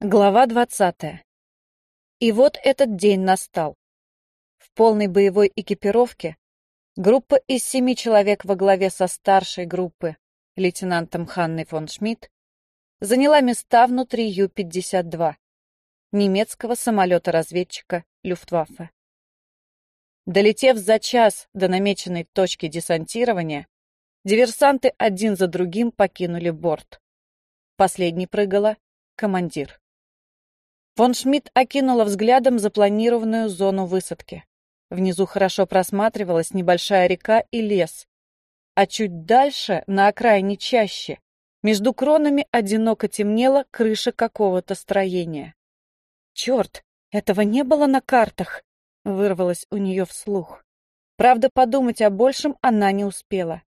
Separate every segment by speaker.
Speaker 1: Глава двадцатая. И вот этот день настал. В полной боевой экипировке группа из семи человек во главе со старшей группы, лейтенантом Ханной фон Шмидт, заняла места внутри Ю-52, немецкого самолета-разведчика Люфтваффе. Долетев за час до намеченной точки десантирования, диверсанты один за другим покинули борт. Последний прыгала командир. Фон Шмидт окинула взглядом запланированную зону высадки. Внизу хорошо просматривалась небольшая река и лес. А чуть дальше, на окраине чаще, между кронами одиноко темнела крыша какого-то строения. «Черт, этого не было на картах!» — вырвалось у нее вслух. Правда, подумать о большем она не успела.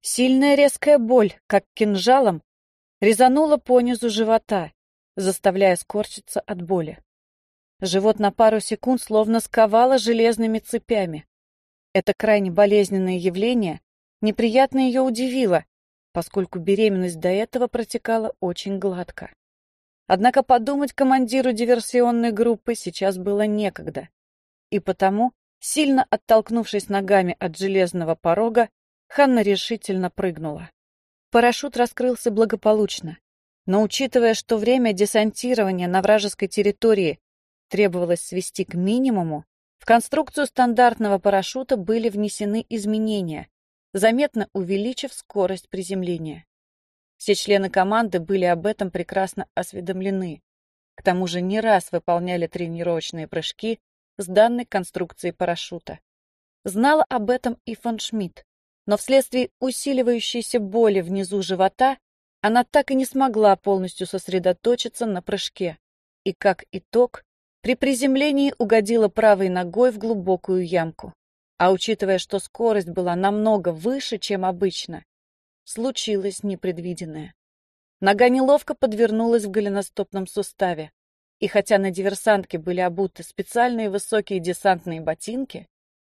Speaker 1: Сильная резкая боль, как кинжалом, резанула по низу живота, заставляя скорчиться от боли. Живот на пару секунд словно сковало железными цепями. Это крайне болезненное явление неприятно ее удивило, поскольку беременность до этого протекала очень гладко. Однако подумать командиру диверсионной группы сейчас было некогда. И потому, сильно оттолкнувшись ногами от железного порога, Ханна решительно прыгнула. Парашют раскрылся благополучно. Но учитывая, что время десантирования на вражеской территории требовалось свести к минимуму, в конструкцию стандартного парашюта были внесены изменения, заметно увеличив скорость приземления. Все члены команды были об этом прекрасно осведомлены. К тому же не раз выполняли тренировочные прыжки с данной конструкцией парашюта. Знала об этом и фон Шмидт, но вследствие усиливающейся боли внизу живота она так и не смогла полностью сосредоточиться на прыжке. И как итог, при приземлении угодила правой ногой в глубокую ямку. А учитывая, что скорость была намного выше, чем обычно, случилось непредвиденное. Нога неловко подвернулась в голеностопном суставе. И хотя на диверсантке были обуты специальные высокие десантные ботинки,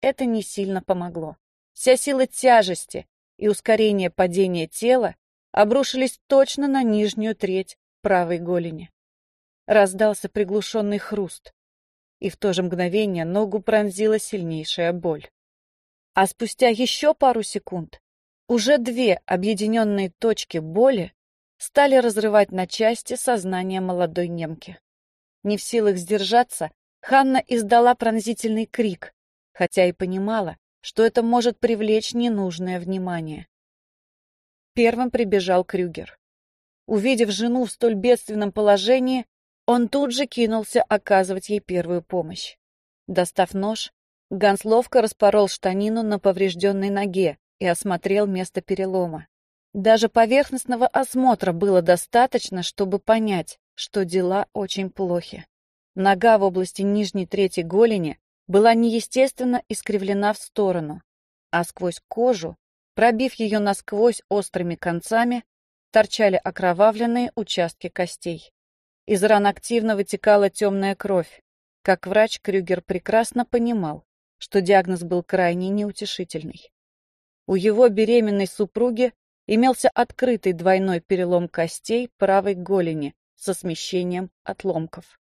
Speaker 1: это не сильно помогло. Вся сила тяжести и ускорение падения тела обрушились точно на нижнюю треть правой голени. Раздался приглушенный хруст, и в то же мгновение ногу пронзила сильнейшая боль. А спустя еще пару секунд уже две объединенные точки боли стали разрывать на части сознание молодой немки. Не в силах сдержаться, Ханна издала пронзительный крик, хотя и понимала, что это может привлечь ненужное внимание. Первым прибежал Крюгер. Увидев жену в столь бедственном положении, он тут же кинулся оказывать ей первую помощь. Достав нож, Ганс ловко распорол штанину на поврежденной ноге и осмотрел место перелома. Даже поверхностного осмотра было достаточно, чтобы понять, что дела очень плохи. Нога в области нижней трети голени была неестественно искривлена в сторону, а сквозь кожу Пробив ее насквозь острыми концами, торчали окровавленные участки костей. Из ран активно вытекала темная кровь. Как врач, Крюгер прекрасно понимал, что диагноз был крайне неутешительный. У его беременной супруги имелся открытый двойной перелом костей правой голени со смещением отломков.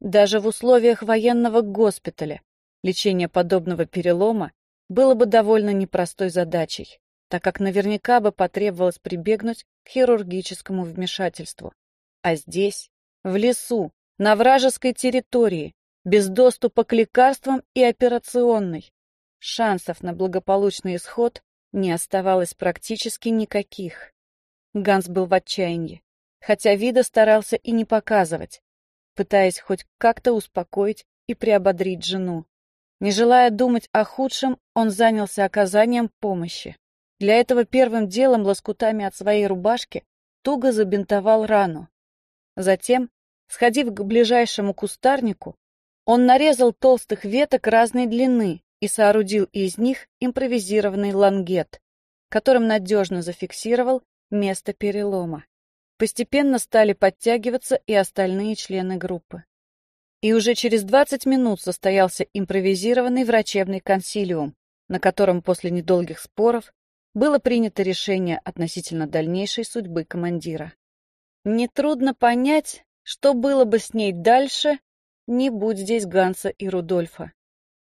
Speaker 1: Даже в условиях военного госпиталя лечение подобного перелома было бы довольно непростой задачей так как наверняка бы потребовалось прибегнуть к хирургическому вмешательству. А здесь, в лесу, на вражеской территории, без доступа к лекарствам и операционной, шансов на благополучный исход не оставалось практически никаких. Ганс был в отчаянии, хотя вида старался и не показывать, пытаясь хоть как-то успокоить и приободрить жену. Не желая думать о худшем, он занялся оказанием помощи. Для этого первым делом лоскутами от своей рубашки туго забинтовал рану. Затем, сходив к ближайшему кустарнику, он нарезал толстых веток разной длины и соорудил из них импровизированный лангет, которым надежно зафиксировал место перелома. Постепенно стали подтягиваться и остальные члены группы. И уже через 20 минут состоялся импровизированный врачебный консилиум, на котором после недолгих споров было принято решение относительно дальнейшей судьбы командира. Нетрудно понять, что было бы с ней дальше, не будь здесь Ганса и Рудольфа.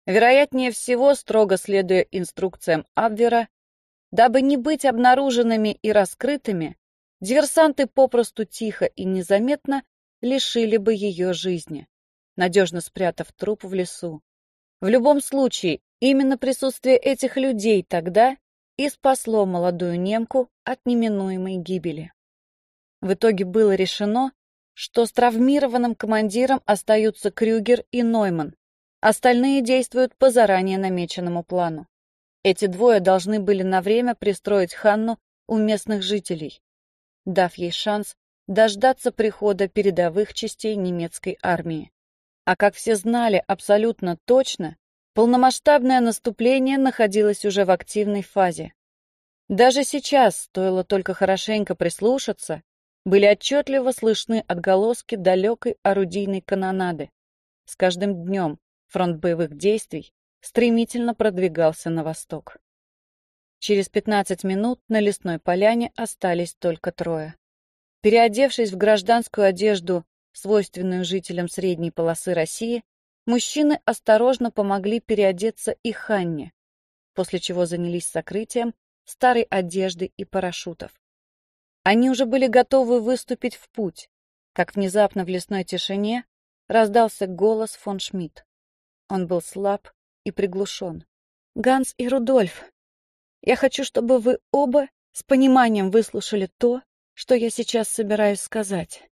Speaker 1: Вероятнее всего, строго следуя инструкциям Абвера, дабы не быть обнаруженными и раскрытыми, диверсанты попросту тихо и незаметно лишили бы ее жизни, надежно спрятав труп в лесу. В любом случае, именно присутствие этих людей тогда и спасло молодую немку от неминуемой гибели. В итоге было решено, что с травмированным командиром остаются Крюгер и Нойман. Остальные действуют по заранее намеченному плану. Эти двое должны были на время пристроить Ханну у местных жителей, дав ей шанс дождаться прихода передовых частей немецкой армии. А как все знали абсолютно точно, полномасштабное наступление находилось уже в активной фазе. Даже сейчас, стоило только хорошенько прислушаться, были отчетливо слышны отголоски далекой орудийной канонады. С каждым днем фронт боевых действий стремительно продвигался на восток. Через 15 минут на лесной поляне остались только трое. Переодевшись в гражданскую одежду, свойственную жителям средней полосы России, мужчины осторожно помогли переодеться и Ханне, после чего занялись сокрытием старой одежды и парашютов. Они уже были готовы выступить в путь, как внезапно в лесной тишине раздался голос фон Шмидт. Он был слаб и приглушен. «Ганс и Рудольф, я хочу, чтобы вы оба с пониманием выслушали то, что я сейчас собираюсь сказать».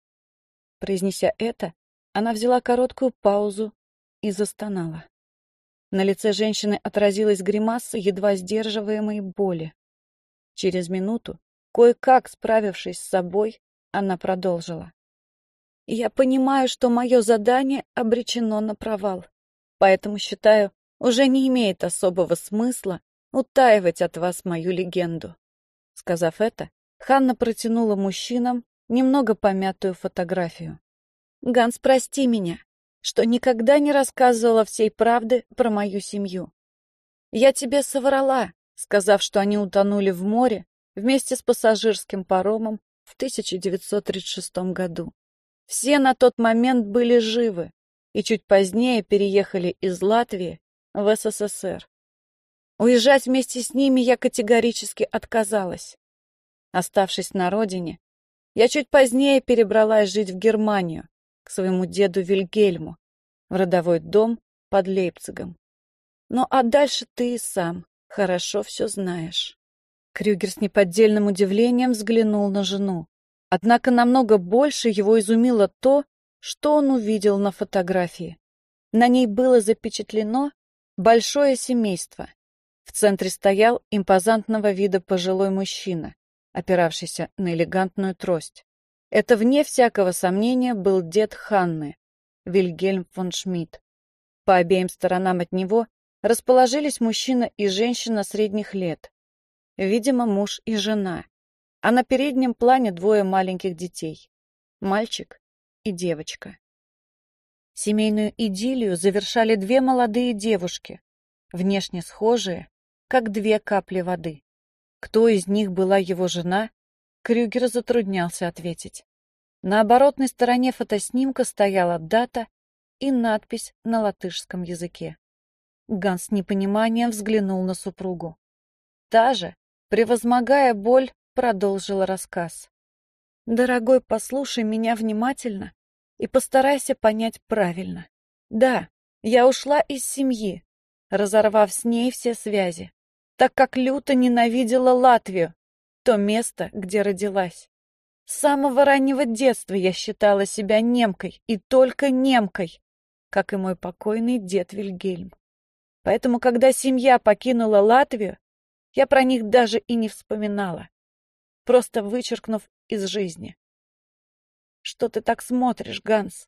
Speaker 1: Произнеся это, она взяла короткую паузу и застонала. На лице женщины отразилась гримаса едва сдерживаемой боли. Через минуту Кое-как справившись с собой, она продолжила. «Я понимаю, что мое задание обречено на провал, поэтому считаю, уже не имеет особого смысла утаивать от вас мою легенду». Сказав это, Ханна протянула мужчинам немного помятую фотографию. «Ганс, прости меня, что никогда не рассказывала всей правды про мою семью. Я тебе соврала, сказав, что они утонули в море вместе с пассажирским паромом в 1936 году. Все на тот момент были живы и чуть позднее переехали из Латвии в СССР. Уезжать вместе с ними я категорически отказалась. Оставшись на родине, я чуть позднее перебралась жить в Германию, к своему деду Вильгельму, в родовой дом под Лейпцигом. Ну а дальше ты и сам хорошо все знаешь. Крюгер с неподдельным удивлением взглянул на жену. Однако намного больше его изумило то, что он увидел на фотографии. На ней было запечатлено большое семейство. В центре стоял импозантного вида пожилой мужчина, опиравшийся на элегантную трость. Это, вне всякого сомнения, был дед Ханны, Вильгельм фон Шмидт. По обеим сторонам от него расположились мужчина и женщина средних лет. Видимо, муж и жена. А на переднем плане двое маленьких детей. Мальчик и девочка. Семейную идиллию завершали две молодые девушки, внешне схожие, как две капли воды. Кто из них была его жена, Крюгер затруднялся ответить. На оборотной стороне фотоснимка стояла дата и надпись на латышском языке. Ганс с непониманием взглянул на супругу. Та же, Превозмогая боль, продолжила рассказ. «Дорогой, послушай меня внимательно и постарайся понять правильно. Да, я ушла из семьи, разорвав с ней все связи, так как люто ненавидела Латвию, то место, где родилась. С самого раннего детства я считала себя немкой и только немкой, как и мой покойный дед Вильгельм. Поэтому, когда семья покинула Латвию, я про них даже и не вспоминала, просто вычеркнув из жизни. Что ты так смотришь, Ганс?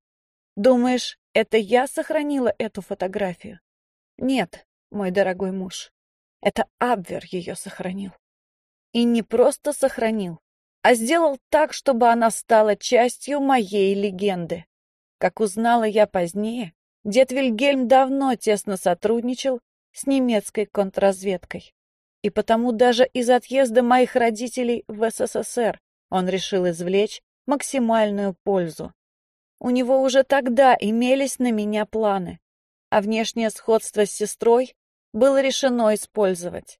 Speaker 1: Думаешь, это я сохранила эту фотографию? Нет, мой дорогой муж, это Абвер ее сохранил. И не просто сохранил, а сделал так, чтобы она стала частью моей легенды. Как узнала я позднее, дед Вильгельм давно тесно сотрудничал с немецкой контрразведкой. И потому даже из отъезда моих родителей в СССР он решил извлечь максимальную пользу. У него уже тогда имелись на меня планы, а внешнее сходство с сестрой было решено использовать.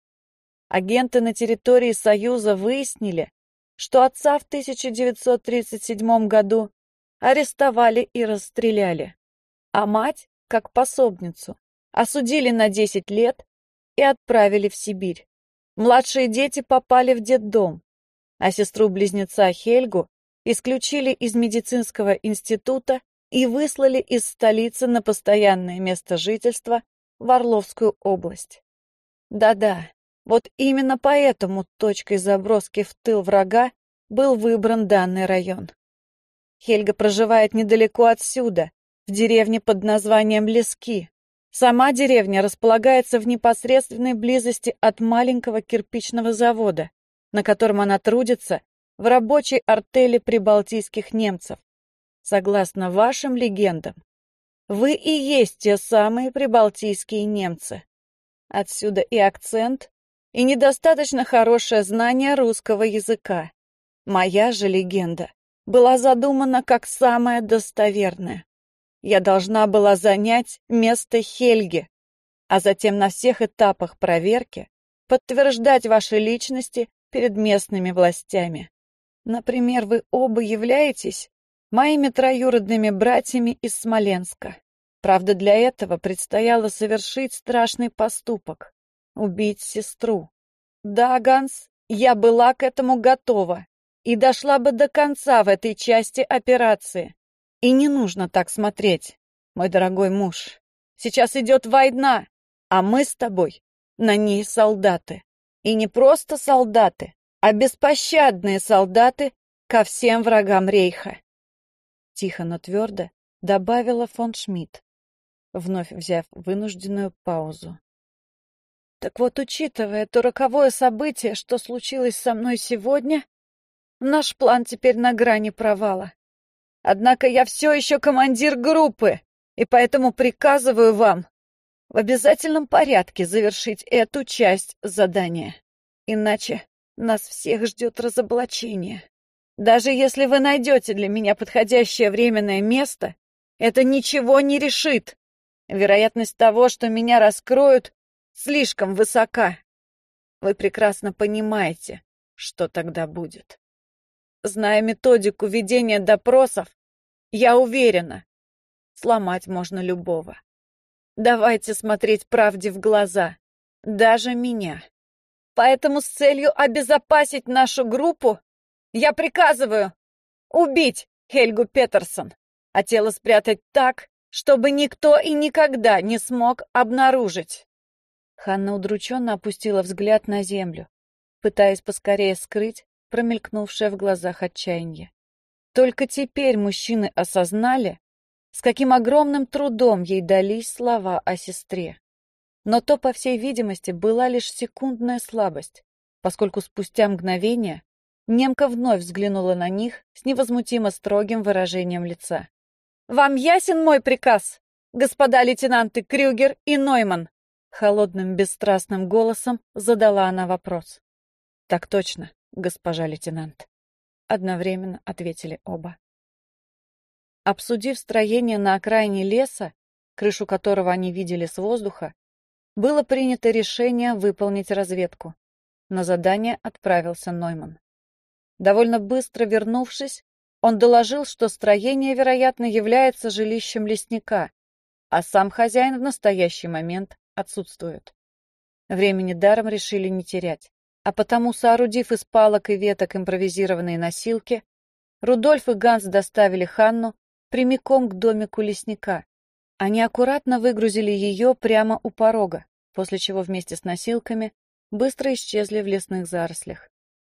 Speaker 1: Агенты на территории Союза выяснили, что отца в 1937 году арестовали и расстреляли, а мать, как пособницу, осудили на 10 лет и отправили в Сибирь. Младшие дети попали в детдом, а сестру-близнеца Хельгу исключили из медицинского института и выслали из столицы на постоянное место жительства в Орловскую область. Да-да, вот именно поэтому точкой заброски в тыл врага был выбран данный район. Хельга проживает недалеко отсюда, в деревне под названием Лески. Сама деревня располагается в непосредственной близости от маленького кирпичного завода, на котором она трудится в рабочей артели прибалтийских немцев. Согласно вашим легендам, вы и есть те самые прибалтийские немцы. Отсюда и акцент, и недостаточно хорошее знание русского языка. Моя же легенда была задумана как самая достоверная. Я должна была занять место Хельги, а затем на всех этапах проверки подтверждать ваши личности перед местными властями. Например, вы оба являетесь моими троюродными братьями из Смоленска. Правда, для этого предстояло совершить страшный поступок — убить сестру. Да, Ганс, я была к этому готова и дошла бы до конца в этой части операции. И не нужно так смотреть, мой дорогой муж. Сейчас идет война, а мы с тобой на ней солдаты. И не просто солдаты, а беспощадные солдаты ко всем врагам Рейха. Тихо, но твердо добавила фон Шмидт, вновь взяв вынужденную паузу. Так вот, учитывая то роковое событие, что случилось со мной сегодня, наш план теперь на грани провала. Однако я все еще командир группы, и поэтому приказываю вам в обязательном порядке завершить эту часть задания. Иначе нас всех ждет разоблачение. Даже если вы найдете для меня подходящее временное место, это ничего не решит. Вероятность того, что меня раскроют, слишком высока. Вы прекрасно понимаете, что тогда будет. Зная методику ведения допросов, я уверена, сломать можно любого. Давайте смотреть правде в глаза, даже меня. Поэтому с целью обезопасить нашу группу я приказываю убить Хельгу Петерсон, а тело спрятать так, чтобы никто и никогда не смог обнаружить. Ханна удрученно опустила взгляд на землю, пытаясь поскорее скрыть промелькнувшее в глазах отчаяние. Только теперь мужчины осознали, с каким огромным трудом ей дались слова о сестре. Но то, по всей видимости, была лишь секундная слабость, поскольку спустя мгновение немка вновь взглянула на них с невозмутимо строгим выражением лица. «Вам ясен мой приказ, господа лейтенанты Крюгер и Нойман?» Холодным бесстрастным голосом задала она вопрос. «Так точно, госпожа лейтенант», — одновременно ответили оба. Обсудив строение на окраине леса, крышу которого они видели с воздуха, было принято решение выполнить разведку. На задание отправился Нойман. Довольно быстро вернувшись, он доложил, что строение, вероятно, является жилищем лесника, а сам хозяин в настоящий момент отсутствует. Времени даром решили не терять, а потому, соорудив из палок и веток импровизированные носилки, Рудольф и Ганс доставили Ханну прямиком к домику лесника, они аккуратно выгрузили ее прямо у порога, после чего вместе с носилками быстро исчезли в лесных зарослях.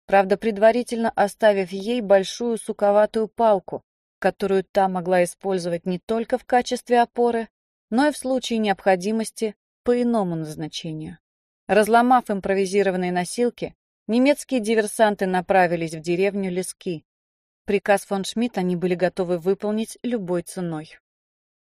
Speaker 1: Правда, предварительно оставив ей большую суковатую палку, которую та могла использовать не только в качестве опоры, но и в случае необходимости по иному назначению. Разломав импровизированные носилки, немецкие диверсанты направились в деревню Лески. Приказ фон Шмидт они были готовы выполнить любой ценой.